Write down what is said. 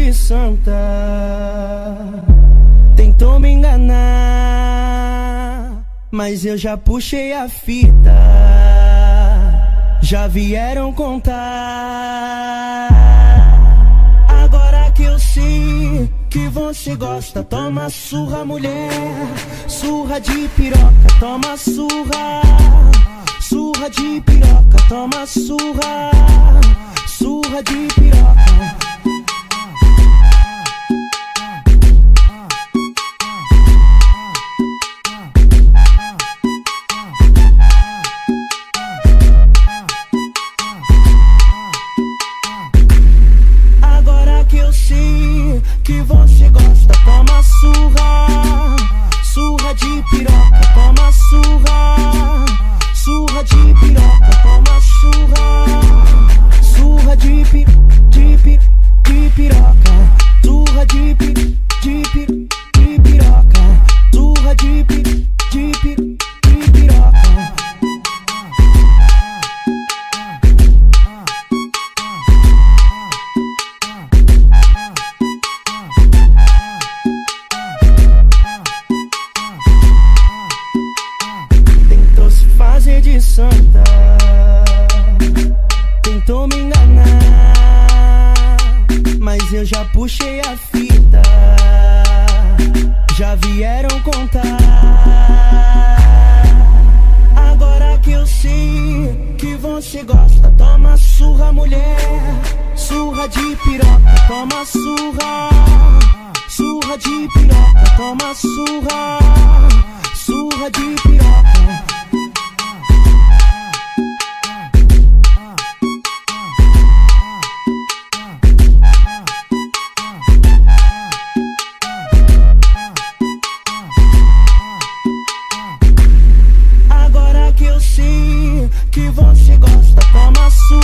De santa. Tentou me enganar, mas eu já puxei a fita. Já vieram contar. Agora que eu sei que você gosta, toma surra, mulher. Surra de piroca, toma surra. Surra de piroca, toma surra. Surra de piroca. Que você gosta, toma surra, santa, tentou me enganar, mas eu já puxei a fita, já vieram contar. Agora que eu sei que você gosta, toma surra, mulher, surra de piroca, toma surra, surra de piroca, toma surra. que você gosta, toma sua.